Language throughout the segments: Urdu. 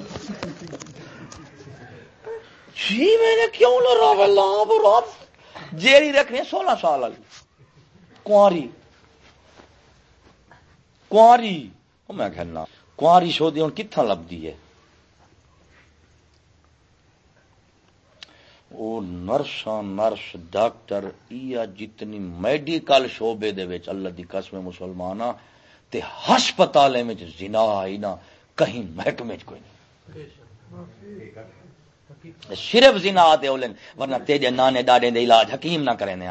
جی، چھ مہینے کیوں لڑا لاب رات جیری رکھنی سولہ سال والی۔ کاری کاری میں کہنا کاری شودی ہوں کتنا لبھی ہے؟ وہ نرساں نرس، ڈاکٹر یا جتنی میڈیکل شعبے دے وچ اللہ دی قسم مسلماناں تے ہسپتالے میں زنا آئی نہ، کہیں محکمے کوئی نہیں۔ صرف زنا آتے اولن ورنہ تیجے نانے ڈاڈے دے علاج حکیم نہ کریں ہیں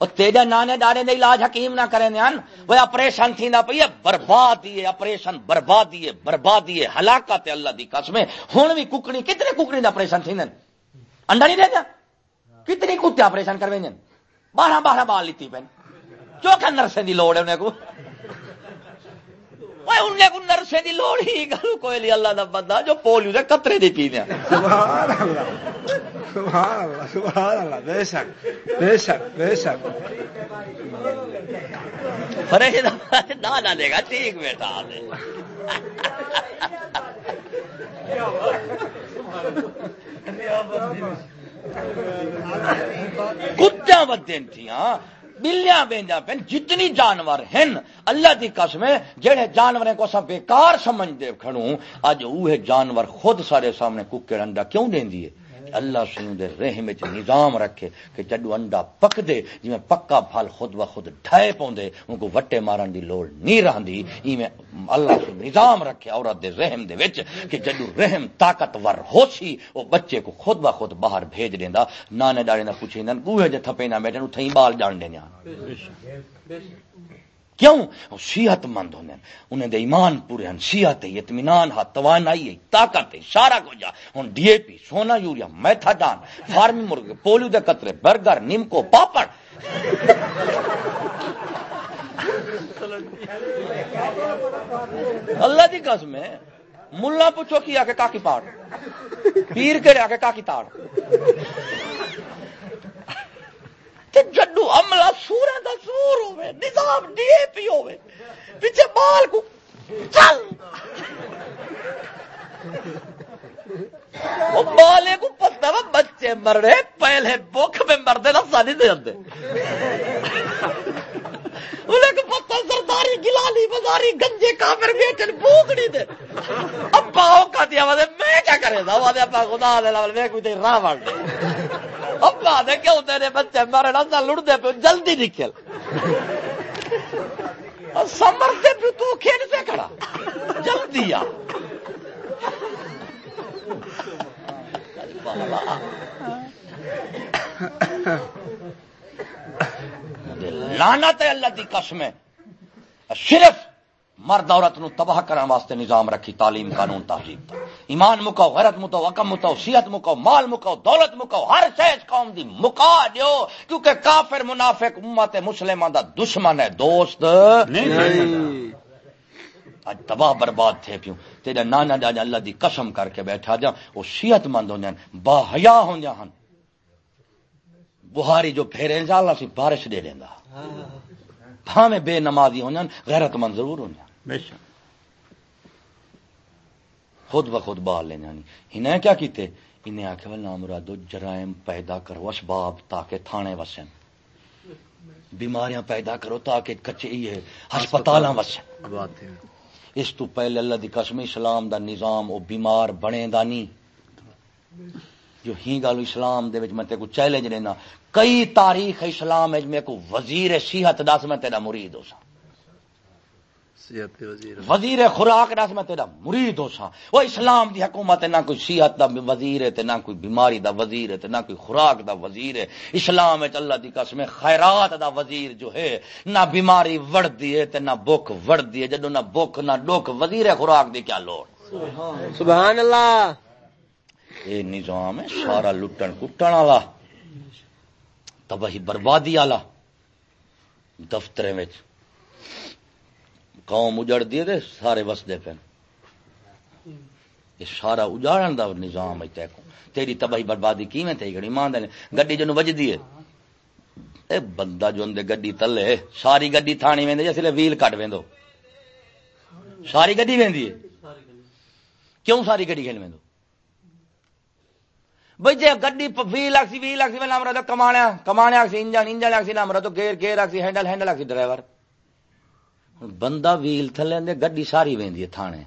اور تیجا نانے ڈاڑے دے علاج حکیم نہ کریں ہیں وہ اپریشن تھی نہ پئی برباد ہے، اپریشن برباد ہے برباد ہے، ہلاکت اللہ دی قسم ہن بھی ککڑی، کتنے ککڑی دا اپریشن تھی انڈا نہیں دے کتنی کتے اپریشن کرویں بارہ بارہ بال لیتی پین چوکھا نرسے دی لوڑ ہے انہیں کو۔ کو نرسے دی لوڑ ہی گل کوئی لی اللہ دا بندہ جو پولیو دے قطرے دی پینے سبحان اللہ سبحان اللہ سبحان اللہ بے شک بے شک بے شک فرید نہ دے گا ٹھیک بیٹا دے کتیا بدین تھی ہاں بلیاں بینجا پین، جتنی جانور ہیں اللہ دی قسم ہے، جڑے جانوریں کو سب بیکار سمجھ دے کھڑوں، اج اوہ جانور خود سارے سامنے ککڑ انڈا کیوں دین دیے اللہ سنوں دے رحم وچ نظام رکھے کہ جدو انڈا پک دے جی میں پکا پھل خود و خود ڈھائے پوندے، ان کو وٹے مارن دی لوڑ نہیں رہندی ایویں اللہ سے نظام رکھے عورت دے رحم دے وچ کہ جدو رحم طاقتور ہو سی او بچے کو خود و خود باہر بھیج دیندا۔ نانے ڈاڑے نہ پوچھیندن کوہے جے تھپے نہ بیٹھن اوتھے بال جان دینا کیوں؟ صحت مند ہونے انہیں دے ایمان پورے ہیں صحت ہے اطمینان ہے توانائی ہے طاقت ہے سارا کچھ ہوں ڈی اے پی، سونا یوریا میتھاڈان فارمی مرغے پولیو دے قطرے، برگر، نیمکو، پاپڑ۔ اللہ دی قسم ہے، ملا پوچھو کی آ کے کاکی پاڑ؟ پیر کے آ کے کاکی تاڑ؟ جڈو عملہ سورا دا سور ہوئے نظام ڈی اے پی ہوئے پیچھے بال کو چل۔ بالے کو پتہ وہ بچے مر رہے پہلے بوکھ میں مردے نہ سانی دے اندے انہیں کو پتہ سرداری گلالی بزاری گنجے کافر بیٹھن بوکڑی دے۔ اب پاؤ کا دیا میں کیا کرے دا وزے اپا خدا دے لول میں کوئی دے راہ بڑھ دے۔ ابا دے کیوں تیرے بچے؟ مارے نہ لڑتے پہ جلدی نکل۔ سمرتے پہ تو کھیل سے کھڑا۔ جلدی آ۔ لانا تے اللہ دی قسم ہے۔ صرف مرد عورت نو تباہ کرنے واسطے نظام رکھی، تعلیم قانون تہذیب ایمان مکاؤ غیرت مکاؤ عقم مکاؤ صحت مکاؤ مال مکاؤ دولت مکاؤ ہر شہج قوم دی مکا دیو کیونکہ کافر منافق امت مسلمان دا دشمن ہے دوست۔ اج تباہ برباد تھے پیوں۔ تیرا نانا ڈاجا اللہ دی قسم کر کے بیٹھا جا وہ صحت مند ہو جان با حیا ہو جان۔ بہاری جو پھیرے اللہ سی بارش دے دینا بھاویں بے نمازی ہو جان غیرت مند ضرور ہو جان۔ خود بخود بال لے جانی۔ انہیں کیا کیتے؟ انہیں آخر والا مرادو جرائم پیدا کرو اسباب تاکہ تھانے وسن بیماریاں پیدا کرو تاکہ کچے یہ ہسپتال۔ وسن اس تو پہلے اللہ دی قسم اسلام دا نظام او بیمار بنے دا نہیں جو ہی گالو اسلام دے وچ میں تے کو چیلنج لینا۔ کئی تاریخ اسلام میں کو وزیر صحت دس میں تیرا مرید ہو سا وزیر خوراک دس میں تیرا مرید ہو سا۔ وہ اسلام دی حکومت نہ کوئی صحت دا وزیر ہے نہ کوئی بیماری دا وزیر ہے نہ کوئی خوراک دا وزیر ہے۔ اسلام اللہ دی قسم خیرات دا وزیر جو ہے نہ بیماری وڑ دی ہے تے نہ بک وڑ دی ہے۔ جدو نہ بک نہ ڈوک وزیر خوراک دی کیا لوڑ۔ سبحان اللہ۔ یہ نظام ہے سارا لٹن کٹن والا۔ تباہی بربادی والا۔ دفتر قوم اجڑ دیے دے سارے وسدے پہ یہ سارا اجاڑن دا نظام ہے تے تیری تباہی بربادی کی میں تے گڑی مان دے گڈی جنوں وجدی ہے۔ اے بندہ جو اندے گڈی تلے، ساری گڈی تھانی ویندے جسے ویل کٹ ویندو؟ ساری گڈی ویندی ہے۔ کیوں ساری گڈی کھیل ویندو؟ بھائی جی گی بھی لاکھ سی بھی لاکھ سی نام رہا کمایا کمایا انجن انجن لاکھ سی نام رہا تو گیر گیر لاکھ سی ہینڈل ہینڈل لاکھ سی ڈرائیور۔ بندہ ویل تھلے گڈی ساری وی تھانے۔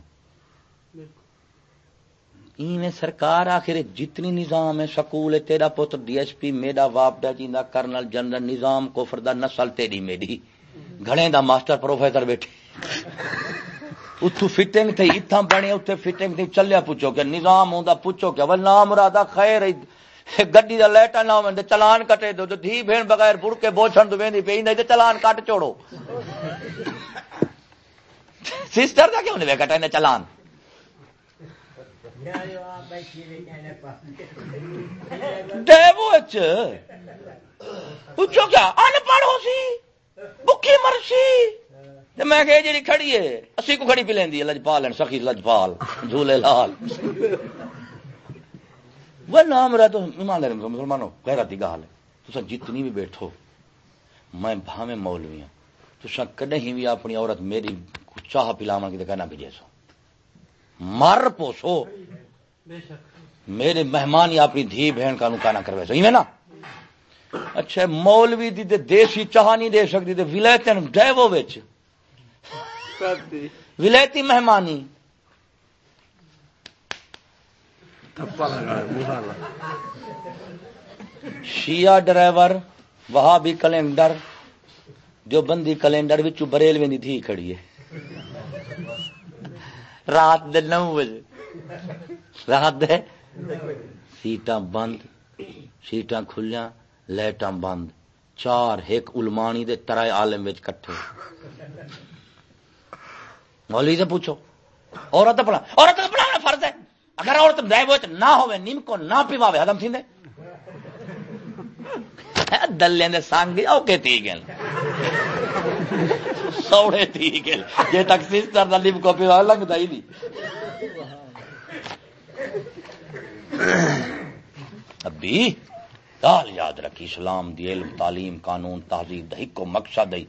ایویں سرکار آخر جتنی نظام ہے، سکول تیرا پتر ڈی ایس پی میرا باپ ڈا جیندا کرنل جنرل، نظام کوفر دا نسل تیری میری گھڑے دا ماسٹر پروفیسر بیٹھے۔ اتو فٹنگ تھی اتھا بنے اتنے فٹنگ تھی، چلیا پوچھو کہ نظام ہوں پوچھو کہ ول نام رادا خیر گڈی دا لیٹا نہ ہو چلان کٹے دو دھی بھین بغیر بڑ کے بوچھن تو ویندی پئی، نہیں چلان کٹ چوڑو۔ سسٹر کا کیوں نہیں کٹے چلان پوچھو کیا ان پڑھ ہو سی بکی مرسی میں کہ جی کھڑی ہے اسی کو کھڑی پی لینی لجپال سخی لجپال جھولے لال وہ نام رہا تو ایمان لے مسلمانوں کہہ رہا تھی گال تو جتنی بھی بیٹھو میں بھاوے مولوی ہوں تو کدیں بھی اپنی عورت میری چاہ پلاوا کی کہنا بھیجے سو۔ مر پوسو۔ میرے مہمان یا اپنی دھی بہن کا نکانا کروے سو۔ نا۔ اچھا مولوی دی دے دیسی چاہ نہیں دے سکتی تے ولایتن ڈیوو وچ۔ ولایتی مہمانی۔ شیعہ ڈرائیور وہاں بھی کیلنڈر جو بندی کیلنڈر وچ بریل ویندی تھی کھڑی ہے۔ رات دے نو بجے۔ رات دے سیٹاں بند، سیٹاں کھلیاں، لائٹاں بند۔ چار ایک علمانی دے ترائے عالم وچ کٹھے۔ مولوی سے پوچھو، عورت پڑھا عورت پڑھا فرض ہے۔ اگر عورت غائب ڈرائیو نہ ہوئے، نیم کو نہ پیواوے۔ ہدم تھیندے۔ دلے نے سانگ او کے تھی گل سوڑے تھی گل جے تک سسٹر دا نیم کو پیوا لگدا ہی نہیں۔ ابھی دال یاد رکھی اسلام دی علم تعلیم قانون تہذیب دہی کو مقصد ہے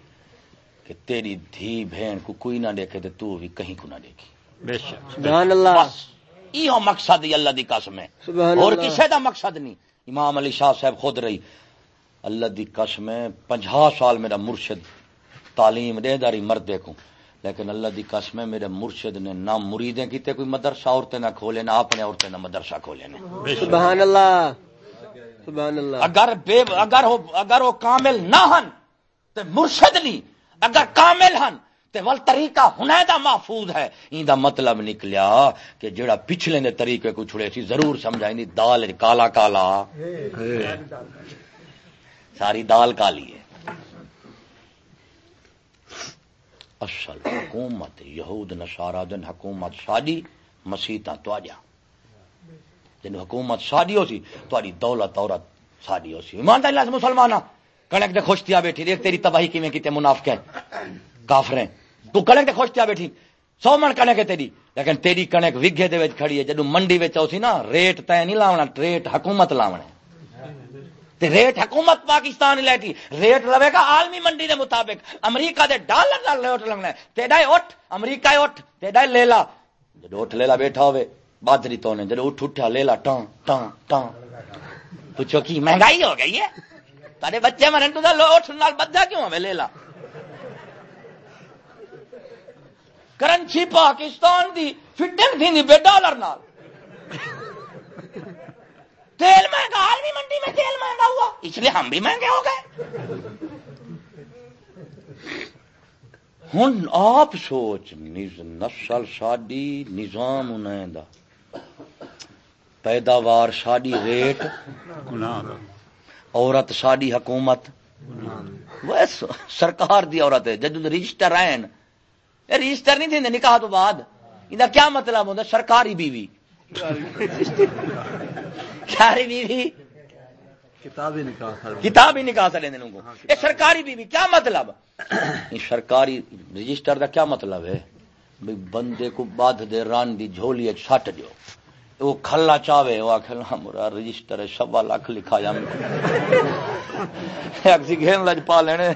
کہ تیری دھی بہن کو کوئی نہ دیکھے تو تو بھی کہیں کو نہ دیکھی۔ سبحان اللہ۔ یہ مقصد ہے اللہ دی قسم ہے۔ اور کسے دا مقصد نہیں۔ امام علی شاہ صاحب خود رہی۔ اللہ دی قسم ہے پنجا سال میرا مرشد تعلیم دے داری مرد دیکھوں۔ لیکن اللہ دی قسم ہے میرے مرشد نے نہ مریدیں کیتے کوئی مدرسہ عورتیں نہ کھولے نہ اپنے عورتیں نہ مدرسہ کھولے سبحان اللہ سبحان اللہ۔ اگر بے اگر ہو اگر وہ کامل نہ ہن تے مرشد نہیں اگر کامل ہن تے ول طریقہ ہنے دا محفوظ ہے۔ این دا مطلب نکلیا کہ جڑا پچھلے دے طریقے کو چھڑے سی ضرور سمجھائیں دال کالا کالا۔ ساری دال کالی ہے۔ اصل حکومت یہود نشارا دن حکومت ساری مسیحت تواجا۔ جن حکومت ساری ہو سی تاری دولت عورت ساری ہو سی ایمانداری سے مسلمان کڑک دے خوش تیا بیٹھی۔ دیکھ تیری تباہی کیویں کیتے منافق ہیں۔ کافریں تو کڑک دے خوش تیا بیٹھی۔ سو من کنک ہے تیری۔ لیکن تیری کنک وگے دے وچ کھڑی ہے۔ جدو منڈی وچ سی نا، ریٹ تے نہیں لاونا، ریٹ حکومت لاونا ریٹ حکومت پاکستان لیٹی ریٹ لوے گا عالمی منڈی دے مطابق۔ امریکہ دے ڈالر دا ریٹ لگنا ہے۔ تیڈا اٹھ، امریکہ اٹھ، تیڈا لیلا۔ جب اٹھ لیلا بیٹھا ہوئے، بادری تو نے جب اٹھ اٹھا، لیلا ٹان ٹان ٹان پوچھو کی، مہنگائی ہو گئی ہے؟ تارے بچے مرن تو لو اٹھ نال بدھا کیوں ہمیں لیلا؟ کرنچی پاکستان دی فٹنگ تھی بے ڈالر نال۔ تیل مہنگا، عالمی منڈی میں تیل مہنگا ہوا۔ اس لیے ہم بھی مہنگے ہو گئے۔ ہوں آپ سوچ نسل ساڈی نظام انہیں دا۔ پیداوار ساڈی ریٹ، عورت ساڈی حکومت۔ بس سرکار دی عورت ہے جد رجسٹر آئے رجسٹر نہیں تھے نکاح تو بعد۔ یہ کیا مطلب ہوتا سرکاری بیوی۔ ساری بیوی؟ کتاب ہی نکال سکتے یہ سرکاری بیوی کیا مطلب؟ سرکاری رجسٹر کا کیا مطلب ہے؟ بندے کو بدھ دے ران دی جھولی سٹ دو وہ کھلا چاہے وہ آخر مرا رجسٹر سوا لاکھ لکھا جا گھن لج پا لینے۔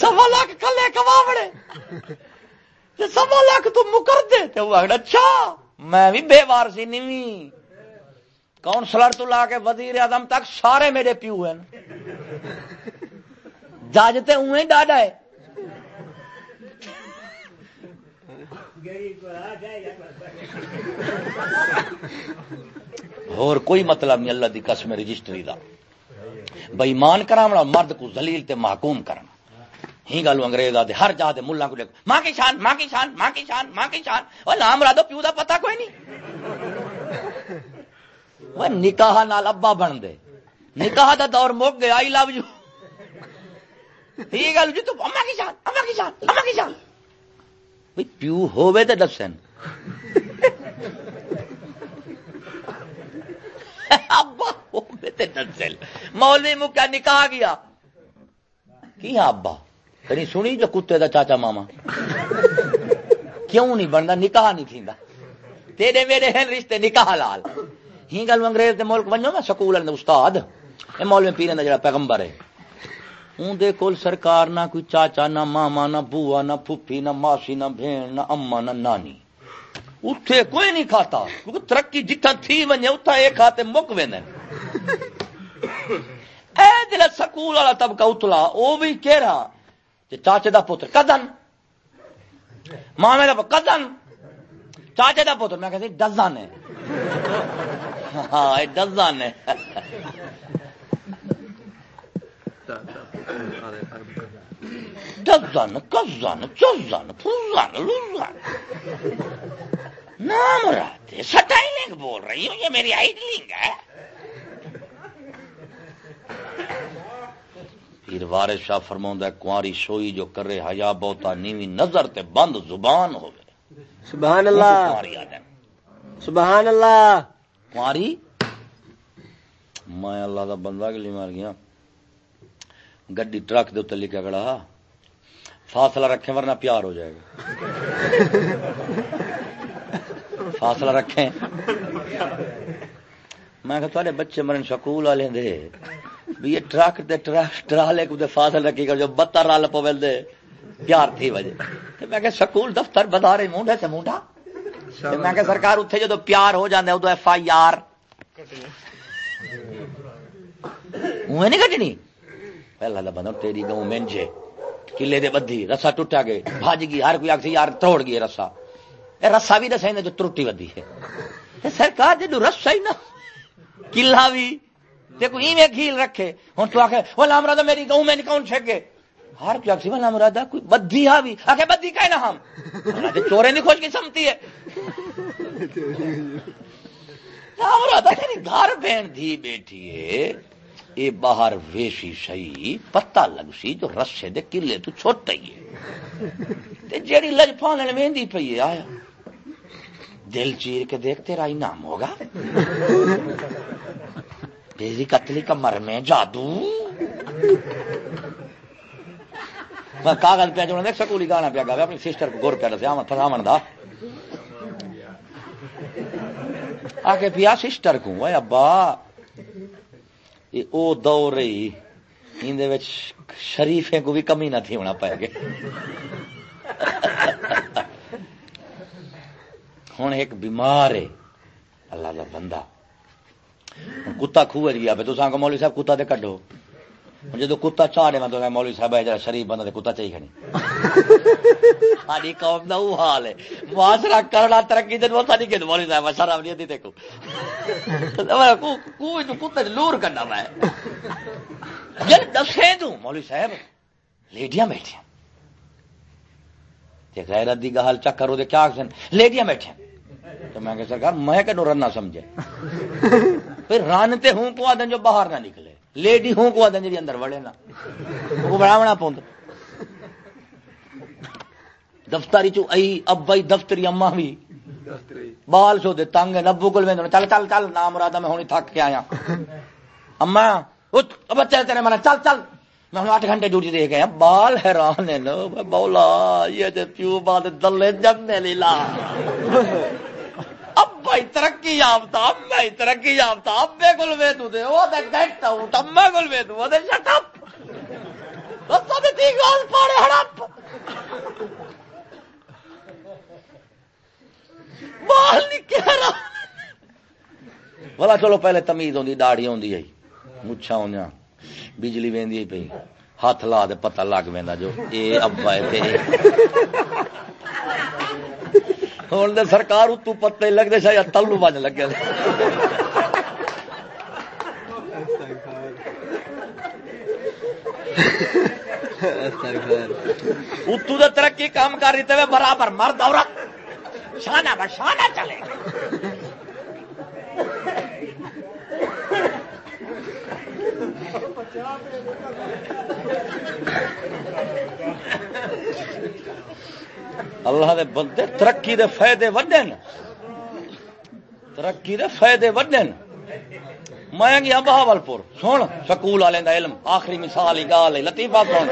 سوا لاکھ کھلے کما بڑے سوا لاکھ تو مکر دے۔ تو اچھا! میں بھی بے وار سی نہیں کاؤنسلر تو لا کے وزیر اعظم تک سارے میرے پیو ہیں۔ جاجتے ہوئے ڈاڈا ہے۔ اور کوئی مطلب نہیں، اللہ دی قسم رجسٹری دا۔ بےمان کرا مرد کو زلیل تے محکوم کرنا ہی گل انگریز آتے ہر جا دے ملا کو دیکھو ماں کی شان، ماں کی شان، ماں کی شان، ماں کی شان۔ وہ نام را دو، پیو دا پتا کوئی نہیں۔ وہ نکاح نال ابا بن دے۔ نکاح دا دور مک گیا، آئی لو جی۔ یو یہ گل جی تو اما کی شان، اما کی شان، اما کی شان۔ پیو ہوے تے دسن۔ ابا ہوے تے دسن۔ مولوی مکیا نکاح گیا۔ کی ابا؟ کہیں سنی جو کتے دا چاچا ماما کیوں نہیں بنتا نکاح نہیں تھیندا تیرے میرے ہیں رشتے نکاح لال ہی گل انگریز دے ملک ونجو نا سکول دے استاد اے مولوی پیرن دا جڑا پیغمبر ہے اندر کول سرکار نہ کوئی چاچا نہ ماما نہ بوا نہ پھپھی نہ ماسی نہ بہن نہ اما نہ نانی اتنے کوئی نہیں کھاتا کیونکہ ترقی جتنا تھی ونجے اتنا یہ کھاتے مک وے اے دل سکول والا طبقہ اتلا وہ بھی کہہ رہا چاچے دا پتر کدن مامے دا کدن چاچے دا پتر، میں کہتے ڈزن ہے. ہاں ڈزن ہے. ڈزن کزن چزن فزن لزن. نام رہتے، سٹائلنگ بول رہی ہوں، یہ میری آئیڈلنگ ہے. پیر وارث شاہ فرماؤں کنواری سوئی جو کرے حیا بہتا نیوی نظر تے بند زبان ہوئے۔ سبحان اللہ۔ سبحان اللہ۔ کنواری میں اللہ دا بندہ لیے مار گیا۔ گڈی ٹرک دے اتنے لکھا کڑا فاصلہ رکھے ورنہ پیار ہو جائے گا۔ فاصلہ رکھیں۔ میں کہ تھوڑے بچے مرن سکول والے دے یہ ٹرک دے ٹرالے کو دے فاصل رکھی کر جو بتر رال پویل دے پیار تھی وجہ میں کہ سکول دفتر بتا رہے مونڈے سے مونڈا؟ میں کہ سرکار اتنے جو پیار ہو جاندے، ادو ایف آئی آر. اوے نہیں کٹنی؟ پہلا دا بندہ، تیری گاؤں منجے کلے دے بدھی رسا ٹوٹا گئے، بھاج گئی، ہر کوئی آخسی یار توڑ گئی رسا. اے رسا بھی دسے جو ترٹی ودی ہے. سرکار جدو رسا ہی نہ کلا بھی دیکھو ایویں کھیل رکھے۔ ہوں تو آخر وہ لام رادا میری گاؤں میں کون چھگے ہر کوئی آخسی وہ لام رادا کوئی بدھی ہا بھی آخر بدھی کہ نہ ہم؟ چورے نہیں خوش کی سمتی ہے۔ لام رادا تیری گھر بہن تھی بیٹھی ہے۔ اے باہر ویسی سی پتا لگ سی جو رسے دے کلے تو چھوٹا ہی ہے۔ جیڑی لج پالن مہندی پی ہے، آیا۔ دل چیر کے دیکھ تیرا انعام ہوگا۔ تیری قتلی کمر میں جادو؟ میں کاغذ پہ جو دیکھ سکولی گانا پیا گا اپنی سسٹر کو گور پہ دسیا میں تھامن دا۔ آ کے پیا سسٹر کو ابا او دور رہی اندر شریفے کو بھی کمی نہ تھی ہونا پائے گے ہوں ایک بیمار ہے۔ اللہ کا بندہ۔ کتا خوہ گیا تو سانگ مولوی صاحب کتا دے کڈو جب کتا چاڑے میں تو مولوی صاحب ہے شریف بندہ کتا چاہیے کھڑی۔ ساری قوم کا وہ حال ہے۔ معاشرہ کرنا ترقی دن وہ ساری کہ مولوی صاحب شرم نہیں آتی دیکھو کتے لور کرنا میں۔ جب دسے تو مولوی صاحب، لیڈیاں بیٹھے غیرت دی گال چکر وہ کیا لیڈیاں بیٹھے تو میں کہ سرکار، میں کہ رن نہ سمجھے؟ پھر رن تے ہوں کو آدن جو باہر نہ نکلے۔ لیڈی ہوں کو آدن جی اندر وڑے نا وہ بڑھاونا پوند دفتری چو ائی ابائی دفتری اما بھی بال سو دے تنگ نبو کل میں چل چل چل، نام مرادہ میں ہونی تھک کے آیا۔ اما بچے تیرے منا چل چل میں ہوں آٹھ گھنٹے ڈیوٹی دے گئے بال حیران ہے نا بولا یہ جو پیو بات دلے جمنے لیلا۔ بھائی، ترقی یافتہ اب میں ترقی یافتہ اب بے گل وے تو دے وہ دے گھٹ آؤٹ اب گل وے تو دے شٹ اپ۔ رستہ دے تی گال پاڑے ہڑپ۔ بال نہیں رہا۔ بلا چلو، پہلے تمیز ہوندی، داڑھی ہوندی ہے مچھا ہوندیاں بجلی ویندی پئی۔ ہاتھ لا دے، پتہ لگ ویندا جو، اے ابا ہے تے ہن دے سرکار اتو پتے لگدے شاید تلو بن لگے اتو دے ترقی کام کر رہی تے برابر مرد عورت شانہ بشانہ چلے اللہ دے بندے ترقی دے فائدے وڈن ترقی دے فائدے وڈن میں گیا بہاول پور سن، سکول والے دا علم۔ آخری مثال ہی گال ہے۔ لطیفہ سن۔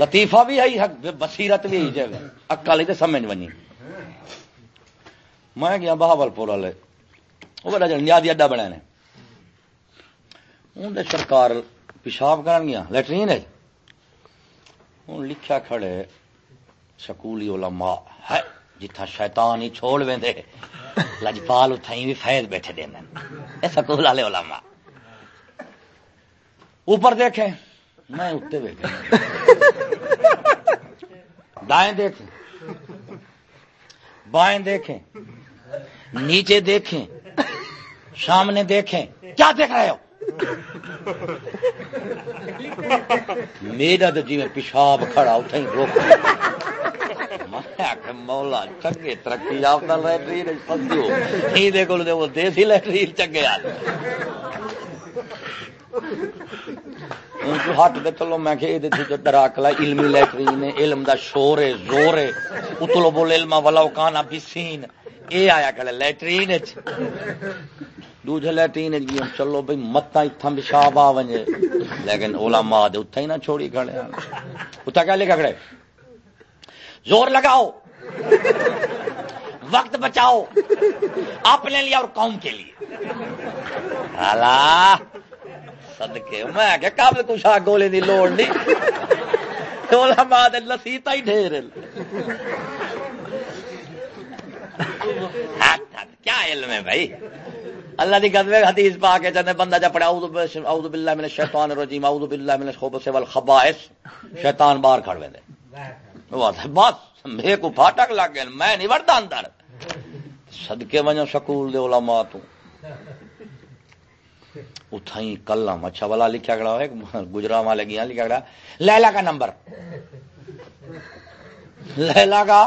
لطیفہ بھی ہے بصیرت بھی ہے۔ جگہ اکل ہی سمجھ بنی میں گیا بہاول پور والے۔ وہ بڑا نیادی اڈا بنا نے۔ اندر سرکار پیشاب کرن گیا لیٹرین ہے۔ ہوں لکھا کھڑے۔ سکولی علماء ہے جتھا شیطان ہی چھوڑ وے دے لجپال اتھائی بھی فیض بیٹھے دے اے سکول والے علماء۔ اوپر دیکھیں، میں اتنے بیٹھے دائیں دیکھیں۔ بائیں دیکھیں۔ نیچے دیکھیں۔ سامنے دیکھیں۔ کیا دیکھ رہے ہو؟ میرا تو جی میں پیشاب کھڑا اتنا روک مولا چنگے ترقی یافتہ لٹرین فسو ہی دیکھو وہ دیسی لٹرین چنگے آ ہٹ دے چلو میں کہ یہ ڈراکلا علمی لٹرین علم دا شور ہے زور ہے اتلو بول علم والا کانا بسین اے آیا کہ لٹرین دوجے لٹرین گیا چلو بھائی متا اتنا پیشاب آ ونجے لیکن اولا ماں دے اتنا ہی نہ چھوڑی کھڑے اتنا کیا لکھا کھڑے زور لگاؤ۔ وقت بچاؤ۔ اپنے لیے اور قوم کے لیے۔ سدکے میں کہ کب کچھ آ گولے کی لوڑ نہیں اولا دے لسیتا ہی ڈھیر۔ کیا علم ہے بھائی؟ اللہ دی گدوے حدیث پا کے چندے بندہ جب پڑھا اعوذ باللہ من الشیطان الرجیم، اعوذ باللہ من الخبث والخبائث، شیطان باہر کھڑ ویندے۔ بس میرے کو پھاٹک لگ گئے، میں نہیں وڑتا اندر. صدقے ونجو سکول دے علماء تو۔ اتھائی کلم اچھا والا لکھا گڑا ہے، گجرا والے گیا لکھا گڑا لیلا کا نمبر۔ لیلا کا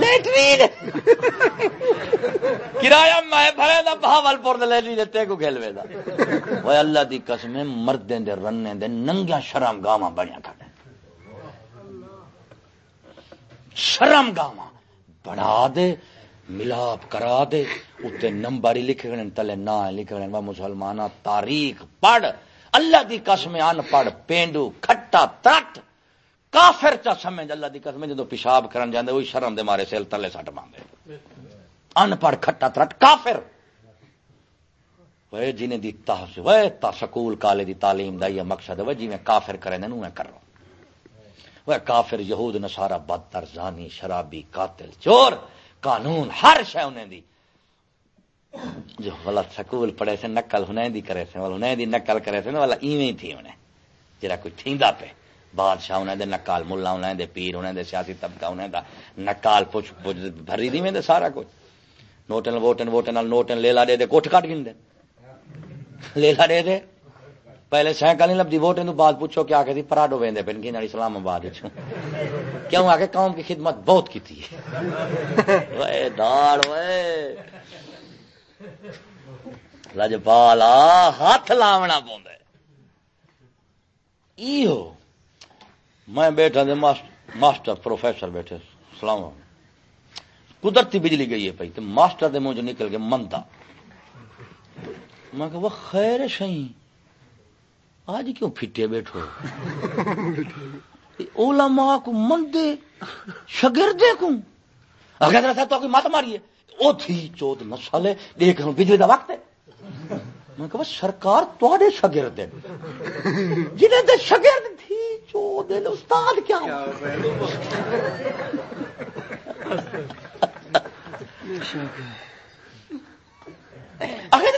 لیٹرین کرایہ میں بھرے دا بہاول پور دے لیٹرین تے کو کھیلوے دا۔ وہ اللہ دی قسم مردیں دے رننے دے ننگیاں شرم گاواں بنیا کھڑے شرم گاواں۔ بنا دے، ملاپ کرا دے۔ اتنے نمبر ہی لکھے گئے تلے نہ لکھے گئے وہ مسلمانہ تاریخ پڑھ۔ اللہ دی قسم ان پڑھ، پینڈو، کھٹا، ترٹ۔ کافر چا سمجھ اللہ دی قسم جدو پیشاب کرن جاندے، وہی شرم دے مارے سیل تلے سٹ ماندے۔ ان پڑھ، کھٹا، ترٹ، کافر۔ وہ جنہیں دی تحصیل وہ تا سکول، کالے دی تعلیم دا یہ مقصد ہے وہ جی میں کافر کریں نو میں کر رہا ہوں۔ وہ کافر، یہود، نصارہ، بدتر، زانی، شرابی، قاتل، چور، قانون، ہر شے انہیں دی۔ جو غلط سکول پڑھے سے نقل انہیں دی کرے سے انہیں دی نقل کرے سے والا ایویں تھی انہیں۔ جرا کوئی تھیندا پہ بادشاہ انہیں دے نکال ملا انہیں دے، پیر انہیں دے، سیاسی طبقہ انہیں دا۔ نکال پوچھ پوچھ، بھری دی میں دے سارا کچھ۔ نوٹن، ووٹن ووٹن نوٹن لے لا دے دے، کوٹھ کٹ گن دے لے لا دے دے۔ پہلے سائیکل نہیں لبھی ووٹن تو بعد پوچھو کیا کہ پراڈو ویندے پن کی اسلام آباد کیوں؟ آ کے قوم کی خدمت بہت کی تھی لجپالا ہاتھ لاونا پہ میں بیٹھا دے ماسٹر پروفیسر بیٹھے، سلام قدرتی بجلی گئی ہے پی تو ماسٹر دے منہ نکل کے منتا۔ میں کہ وہ خیر سی آج کیوں پھٹے بیٹھو؟ ماں کو مندے شگردے کو۔ اگر تو کوئی مت ماری وہ تھی چوت مسالے دیکھ رہا بجلی کا وقت ہے۔ میں کہ سرکار تے شگرد جنہیں دے شگرد تھی چوت استاد کیا؟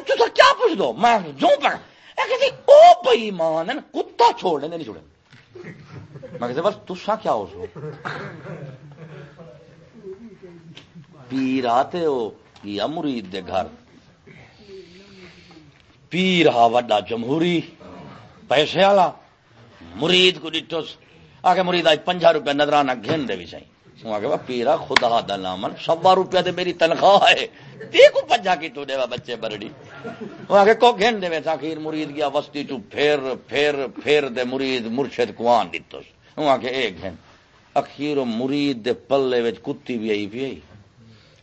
تو کیا پوچھ دو؟ میں جو پڑھ او بئی مان کتا چھوڑ نہیں چھوڑے۔ میں کہتے بس تسا کیا ہو سو پیر آتے ہو یا مرید دے گھر۔ پیر ہا وڈا جمہوری، پیسے والا، مرید کو ڈٹو آ کے مرید آج پنجا روپے نظرانہ گھن دے بھی چاہیے۔ آگے پیرا خدا دا نامن سوا روپیہ تے میری تنخواہ ہے۔ تے کو پنجا کی تو دے بچے برڑی؟ وہ آگے کو گھن دے ویسا خیر مرید گیا وسطی تو پھر پھر پھر دے مرید مرشد کوان دیتو وہ آگے ایک گھن، اخیر مرید دے پلے وچ کتی بھی آئی بھی آئی۔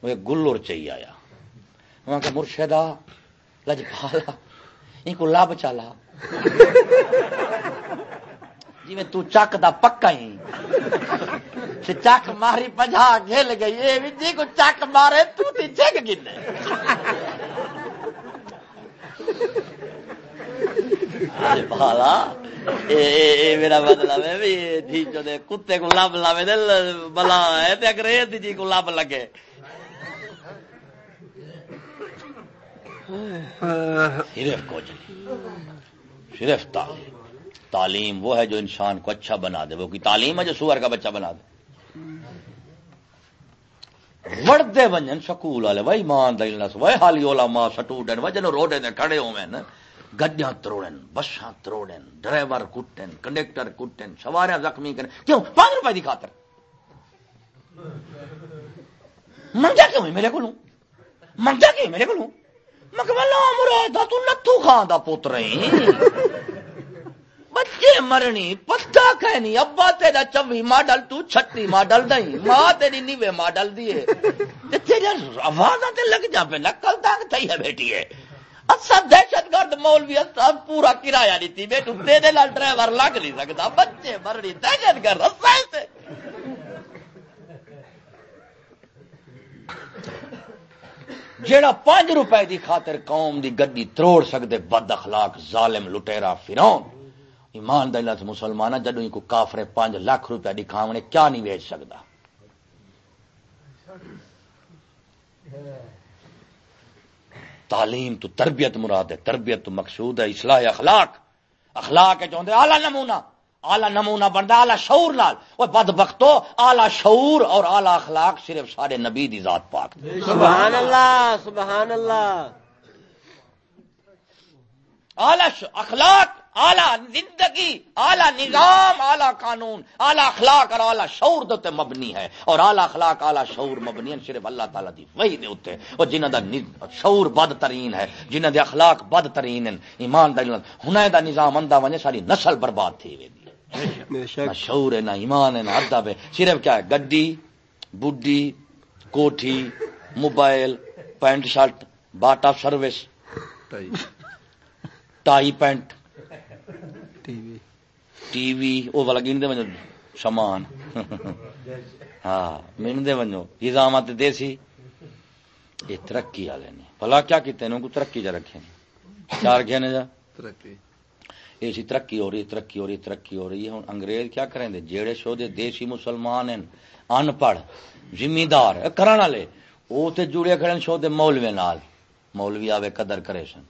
وہ گلور چاہیے آیا۔ وہ آگے مرشدہ لج پالا ان کو لاب چالا۔ جی تو چک دا پکا ہی۔ چک ماری پجا گل گئی یہ بھی جی کو چک مارے تو تی چک گنے۔ بالا میرا مطلب ہے بھی جی جو دے کتے کو لب لاوے دل بلا ہے تے انگریز جی کو لب لگے۔ صرف کچھ صرف تعلیم تعلیم وہ ہے جو انسان کو اچھا بنا دے، وہ کی تعلیم ہے جو سور کا بچہ بنا دے۔ وڑتے ونجن سکول والے، وہی مان دلس وہ حالی اولا ماں سٹوڈنٹ وجن روڈے تے کھڑے ہوئے نا، گڈیاں تروڑن، بساں تروڑن، ڈرائیور کٹن، کنڈکٹر کٹن، سواریاں زخمی کرن۔ کیوں؟ پانچ روپے دی خاطر۔ منگا کیوں میرے کو منگا کیوں میرے کو میں کہ مراد تو نتھو خان دا پوتر ہی بچے مرنی پتا کہنی، ابا تیرا چوی ماڈل، تو چھٹی ماڈل دئی ماں تیری نیوے ماڈل دیے تیرے آواز لگ جا پہ نکل تک تھی ہے بیٹی ہے۔ اصل دہشت گرد مولوی اصل پورا کرایہ نہیں تھی۔ بیٹو، تیرے لال ڈرائیور لگ نہیں سکتا۔ بچے مرنی، دہشت گرد اصل جیڑا پانچ روپے دی خاطر قوم دی گڈی تروڑ سکتے بد اخلاق، ظالم، لٹیرا فرون ایمان سے مسلمان جدو کو کافرے پانچ لاکھ روپیہ دکھاو نے کیا نہیں ویچ سکتا تعلیم تو تربیت مراد ہے تربیت تو مقصود ہے اصلاح اخلاق۔ اخلاق ہے چاہتے آلہ نمونہ۔ آلہ نمونہ بنتا آلہ شعور لال وہ بد بختو آلہ شعور اور آلہ اخلاق صرف سارے نبی دی ذات پاک سبحان اللہ سبحان اللہ آلہ اخلاق آلہ زندگی آلہ نظام آلہ قانون آلہ اخلاق اور آلہ شعور دے مبنی ہے۔ اور آلہ اخلاق آلہ شعور مبنی ہے صرف اللہ تعالیٰ دی وہی دے ہوتے اور جنہ دا شعور بد ترین ہے جنہ دے اخلاق بد ترین ہیں ایمان دا ہنے دا نظام اندہ ونے ساری نسل برباد تھی وے دی۔ نہ شعور ہے نہ ایمان ہے نہ ادب ہے۔ صرف کیا ہے؟ گڈی بڈی کوٹھی mobile pant shirt Bata service tie pant. T V. وہ والا گن دے سامان ہاں من دے ونجو نظامات دیسی۔ یہ ترقی والے نے۔ بھلا کیا کیتے ہیں؟ کو ترقی جا رکھے چار گھے نے جا؟ ترقی۔ یہ سی ترقی ہو رہی ترقی ہو رہی ترقی ہو رہی۔ ہے ہوں انگریز کیا کریں دے؟ جیڑے شو دے دیسی مسلمان ہیں ان پڑھ ذمہ دار کرن والے۔ وہ تے جڑے کھڑے شو دے مولوی نال۔ مولوی آوے قدر کرے سن۔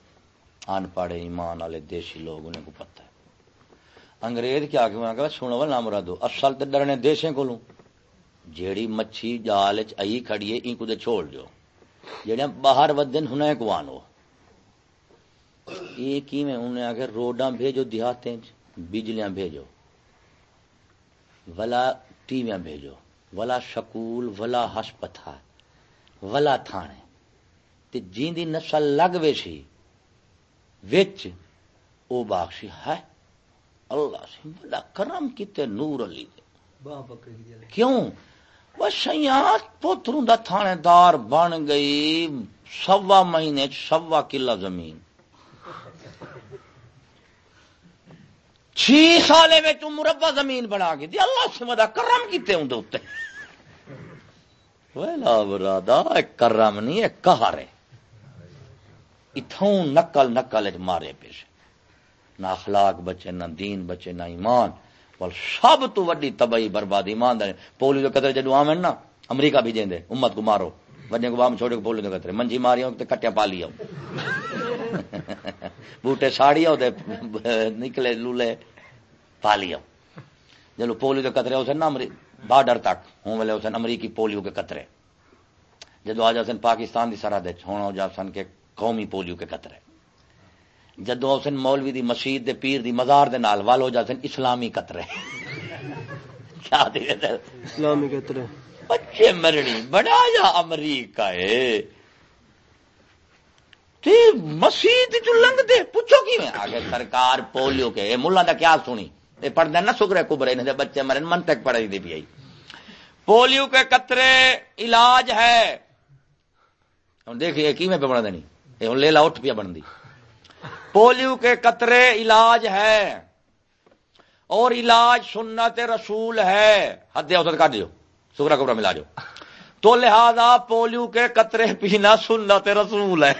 ان پڑھ ایمان والے دیسی لوگ انہیں کو پتہ ہے۔ انگریز کیا کہ سنو نہ مرادو، اصل تے ڈرنے دیشیں کو جیڑی مچھی جال چی کھڑی ہے کو چھوڑ دو جڑے باہر ودن ہنے کو آنو۔ یہ کی میں انہیں آگے روڈاں بھیجو دیہاتیں بجلیاں بھیجو۔ ولا ٹیویاں بھیجو۔ ولا شکول، ولا ہسپتال، ولا تھانے۔ تے جین دی نسل لگ ویسی۔ وچ او ہے۔ اللہ سے بڑا کرم کیتے نور علی۔ دے کیوں؟ وہ سیاح پوتروں دا تھانے دار بن گئی سوا مہینے سوا کلا زمین۔ چھ سالے میں تو مربع زمین بنا کے دی۔ اللہ سے مدہ کرم کیتے ہوں ویلا برادا کرم نہیں ہے کہا رہے اتھوں نکل نکل مارے پیش نہ اخلاق بچے، نہ دین بچے، نہ ایمان۔ بول سب تو وڈی تباہی بربادی ایمان دے پولیو کے قطرے جدو آمن نا، امریکہ بھی دیں دے امت کو مارو۔ وڈے کو بام چھوڑے کو پولیو کے قطرے۔ منجی ماری ہوں کٹیا پا لیا بوٹے ساڑی نکلے، لولے پالیا جلو پولیو کے قطرے اسے نا بارڈر تک۔ ہوں ویلے اسے امریکی پولیو کے قطرے۔ جدو آ جاسن پاکستان کی سرحد ہونا جا سن کے قومی پولیو کے قطرے جدو اسن مولوی دی مسیح دے پیر دی مزار دے نال وال ہو جاسن اسلامی قطرے کیا دے اسلامی قطرے بچے مرنی بڑا یا امریکہ ہے۔ مسیح جو لنگ دے پوچھو کی میں آگے سرکار پولیو کے ملا دا کیا سنی؟ یہ پڑھ دینا سکرے کبرے نے بچے مرن من تک پڑھ دی بھی آئی پولیو کے قطرے علاج ہے۔ دیکھیے کی میں پہ بڑھ دینی یہ لے لا اٹھ پیا بن دی پولیو کے قطرے علاج ہے اور علاج سنت رسول ہے حد اوسط کر دیو سکرا کبرا ملا جو تو لہذا پولیو کے قطرے پینا سنت رسول ہے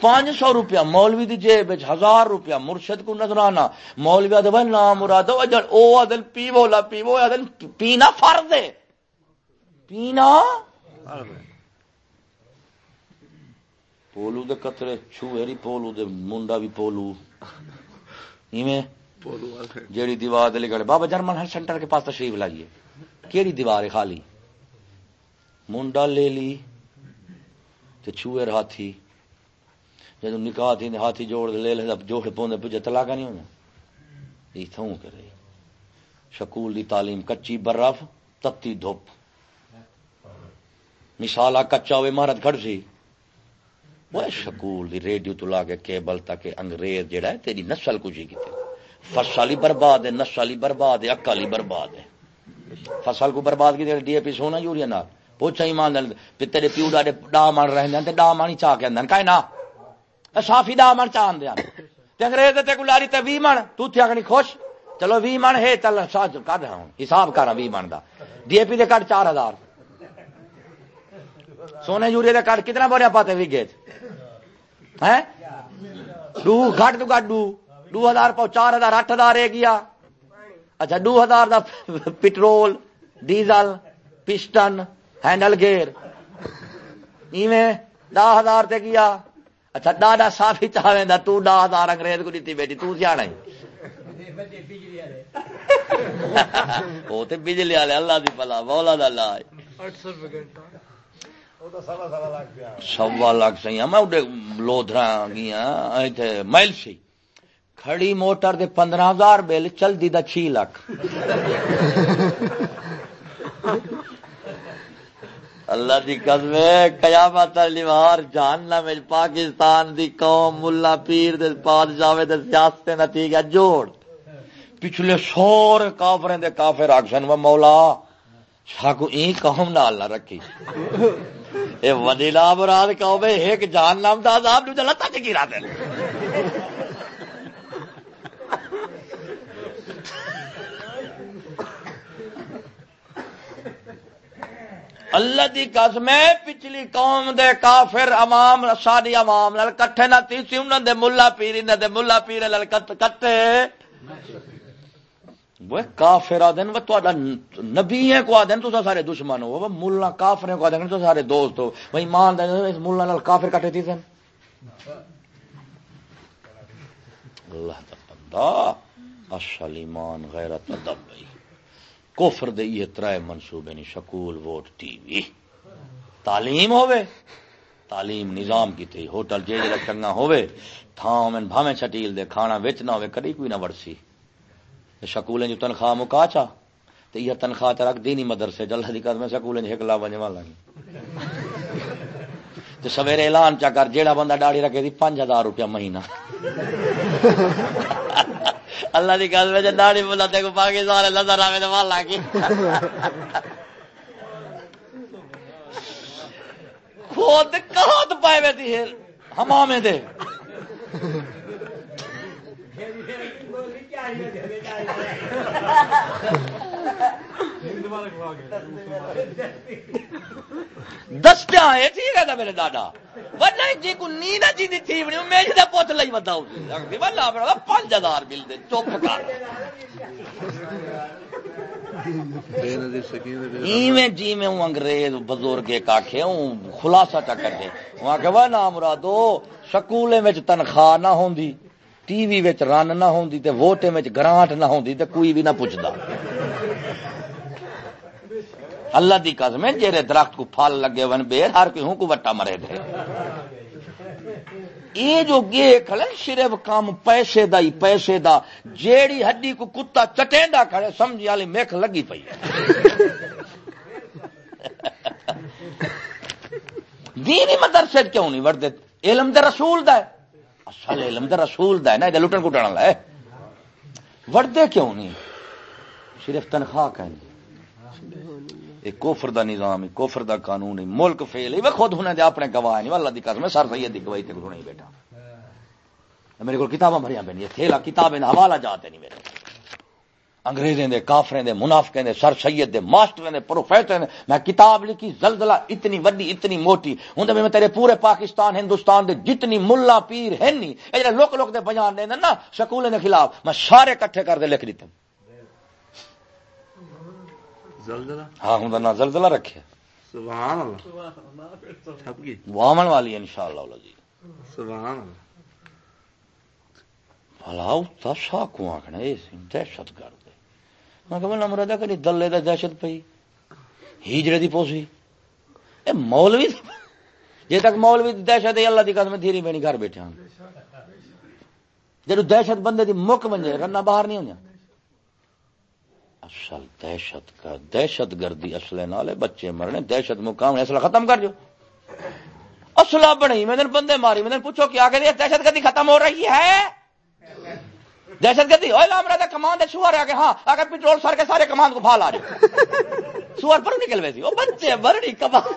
پانچ سو روپیہ مولوی دی جیب ہزار روپیہ مرشد کو نظرانہ مولوی آدھے بھائی نام مراد او آدھن پیو لا پیو آدھن پینا فرد ہے پینا؟ پولو دے قطرے چھوے پولو دے منڈا بھی پولو. ایویں جیڑی دیوار دے لکھے بابا جرمن ہر سینٹر کے پاس تشریف لائیے۔ کیڑی دیوار ہے خالی؟ منڈا لے لی تے چھوئے ہاتھی۔ جب نکاح تھی ہاتھی جوڑ لے لے جوڑ پوندے پجے طلاق نہیں ہونا۔ یہ تھوں کرے۔ شکول دی تعلیم کچی برف تتی دھوپ۔ مثال آ کچا ہوئے مہارت کھڑ سی۔ وہ شکول دی ریڈیو تو لا کے کیبل تک انگریز جڑا ہے، تیری نسل کچھ ہی کیتے۔ فصل ہی برباد ہے، نسل ہی برباد ہے اکل ہی برباد ہے۔ فصل کو برباد کی ڈی اے پی سونا یوریا نال۔ پوچھا ایمان دل تیرے پیو ڈاڈے ڈا من رہندے تے ڈا مانی چا کے اندن کائے نا صافی ڈا من چان دیا تے انگریز تے گلاری تے 20 من تو تھی اگنی خوش۔ چلو 20 من ہے چل ساج کر رہا ہوں۔ حساب کر 20 من دا۔ ڈی اے پی دے کٹ 4000 سونے یوریا دے کٹ کتنا بوریا پاتے وی گیت ہیں دو گھٹ تو گھٹ دو۔ دو ہزار پاؤ، چار ہزار اٹھ ہزار ہے گیا۔ اچھا دو ہزار دا petrol, diesel, piston, handle gear. ایویں دہ ہزار تے گیا۔ اچھا ڈاڈا صافی چاہے دا، تو دہ ہزار انگریز کو دیتی بیٹی، تو سیاح وہ تے بجلی والے، اللہ دی پلا مولا دا اللہ سوا لاکھ سی میں اڈے لودرا گیا مائل سی کھڑی موٹر دے پندرہ ہزار بل چل دی دا چھ لاکھ اللہ دی قسم قیامت لیوار جاننا میں پاکستان دی قوم ملا پیر دے بادشاہ دے سیاست نتیجہ جوڑ پچھلے سور کافریں دے کافر اکشن و مولا چھاکو این قوم نال نہ رکھی۔ اے ودیلا مراد قوم ہے ایک جان نام دا عذاب نو جلا تک گرا دے۔ اللہ دی قسم ہے، پچھلی قوم دے کافر امام ساری امام نال کٹھے نہ تیسی انہاں دے مولا پیر نہ دے مولا پیر نال کٹے۔ وہ کافر آدن وہ تہاڈا نبی ہے کو آدن تو سارے دشمن ہو۔ وہ مولا کافر کو آدن تو سارے دوست ہو۔ وہ ایمان دے اس مولا نال کافر کٹے تھی سن۔ اللہ دا بندہ اصل ایمان غیرت ادب بھائی کفر دے یہ ترائے منصوبے نہیں، شکول، ووٹ، ٹی وی۔ تعلیم ہوئے تعلیم نظام کی تھی، ہوٹل جے جڑا چنگا ہوئے تھاں میں بھاویں چھٹیل دے، کھانا وچ نہ ہوئے کدی کوئی نہ ورسی شکولیں جو تنخواہ مکا چا تو یہ تنخواہ چ رکھ دینی مدرسے، جلد دی قدم سکولیں ایک لا بنے والا تو سویرے اعلان چا کر، جیڑا بندہ ڈاڑی رکھے دی پانچ ہزار روپیہ مہینہ۔ اللہ کی گل میں داڑی بلا تے کو پاکستان نظر آئے تو مالا کی خود کہاں پائے وے تھی ہمامے دے۔ دستے آئے ٹھیک ہے میرے دادا؟ ورنہ جی کو نیند جی دی تھی بنی میری دے پوت لئی ودا بتاؤ والا بڑا پانچ ہزار مل دے، چپ کر۔ ایویں جی میں ہوں، انگریز بزرگ ایک آکھے ہوں، خلاصہ چا کٹے وہاں کہ وہ نام مرادو، سکولے وچ تنخواہ نہ ہوندی۔ ٹی وی وچ رن نہ ہوندی تے ووٹے وچ گرانٹ نہ ہوندی تے کوئی بھی نہ پوچھدا۔ اللہ دی قسم ہے جیرے درخت کو پھل لگے ون بیر، ہر کوئی ہوں کو وٹا مرے دے۔ یہ جو گے کھڑے صرف کام پیسے دا ہی پیسے دا۔ جیڑی ہڈی کو کتا چٹیندا کھڑے سمجھی والی میکھ لگی پئی دینی مدرسے کیوں نہیں وردے؟ علم دے رسول دا ہے۔ اصل علم دا رسول دا ہے نا لٹن کٹن والا ہے۔ وردے کیوں نہیں؟ صرف تنخواہ کہیں۔ کوفر دا نظام کوفر دا قانون ملک فیل ہے۔ خود ہونے دے اپنے گواہ نہیں اللہ دی قسم ہے، سر سید دی گواہی تے نہیں بیٹھا۔ میرے کو کتاباں بھریاں پہ تھیلا کتابیں حوالہ جاتے نہیں میرے۔ انگریزیں دے کافریں دے منافقیں دے سر سید دے ماسٹریں دے پروفیسر دے۔ میں کتاب لکھی زلزلہ اتنی وڈی اتنی موٹی۔ ہوں میں تیرے پورے پاکستان ہندوستان دے جتنی ملا پیر ہیں نہیں اے لوک لوک دے بیان دے نا سکولیں دے خلاف میں سارے کٹھے کر دے لکھ دیتا ہاں ہوں نہ زلزلہ رکھے۔ وامن والی ان شاء اللہ جی۔ بھلا شاہ کو آخنا دہشت گرد میں کہ مرادہ کری، دلے دا دہشت پئی۔ ہیجرے دی پوسی۔ اے مولوی جی تک مولوی دی دہشت ہے، اللہ دی قسم دھیری میں گھر بیٹھے ہوں۔ جدو دہشت بندے دی مک بن جائے رنا باہر نہیں ہوں اصل دہشت کا دہشت گردی اصل نالے، بچے مرنے، دہشت مقام اصل ختم کر جو۔ اصلا بنی میں دن بندے ماری، میں دن پوچھو کیا کہ دہشت گردی ختم ہو رہی ہے؟ دہشت گردی میرا کمان دے سوار آگے ہاں اگر پیٹرول سر کے سارے کمان کو پھال آ رہے سوار پر نکل ویسی وہ بچے برڑی کمان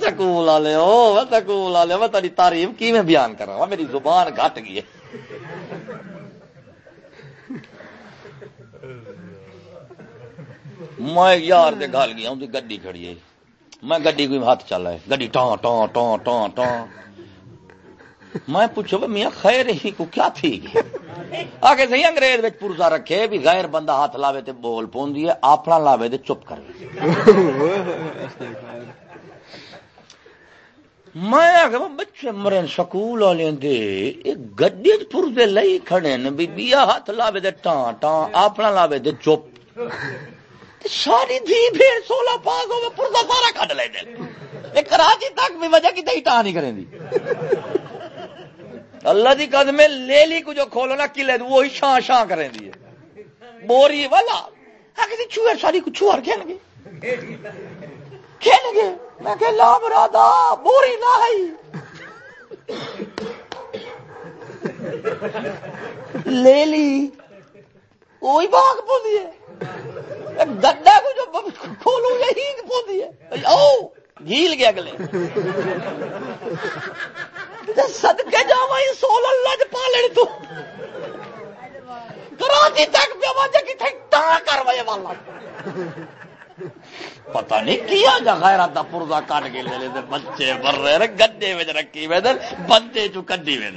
سکول والے ہو سکول والے میں تاری تعریف کی میں بیان کر رہا ہوں میری زبان گھٹ گئی ہے۔ میں یار دے گل گیا ان گڈی کھڑی ہے۔ میں گڈی کوئی ہاتھ چل رہا ہے، گڈی ٹان ٹان ٹان ٹان ٹان میں پوچھو میاں، خیر ہی کو کیا تھی؟ آگے صحیح انگریز وچ پرزا رکھے بھی غیر بندہ ہاتھ لاوے تے بول پوندی ہے اپنا لاوے تے چپ کر۔ میں آگے بچے مرن سکول والے دے گڈی پرزے لئی کھڑے نے بھی بیا ہاتھ لاوے تے ٹان ٹان اپنا لاوے تے چپ۔ ساری دھی بھیڑ سولہ پاس ہوئے پرزا سارا کٹ لے دے۔ کراچی تک بھی وجہ کی تھی ٹان نہیں کریں دی۔ اللہ دی قدم لے لی کو جو کھولو نا کلے دو وہی شاں شاں کریں دی بوری والا کسی چوہر ساری کو چوہر کھیل گے۔ کھیل گے۔ میں کہ لا مرادا، بوری نہ ہے۔ لے لی۔ وہی باغ پوندی ہے۔ گڈا کو جو کھولو، یہی پوندی ہے۔ او گھیل گیا اگلے۔ سدکے جا سول اللہ پا لے تو۔ کراچی تک پہ وجہ کر والا۔ پتہ نہیں کیا جا غیرت دا پرزا کٹ کے لے لے بچے مر رہے گڈے میں رکھی وے بندے چو کڈی وے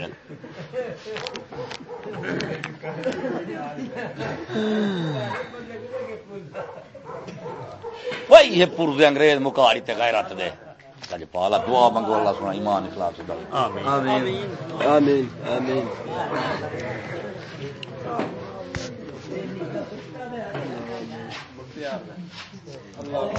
وہی ہے پورزے انگریز مکاری تے غیرت دے۔ کج پالا دعا منگو اللہ سنا ایمان اخلاص سے آمین آمین آمین اللہ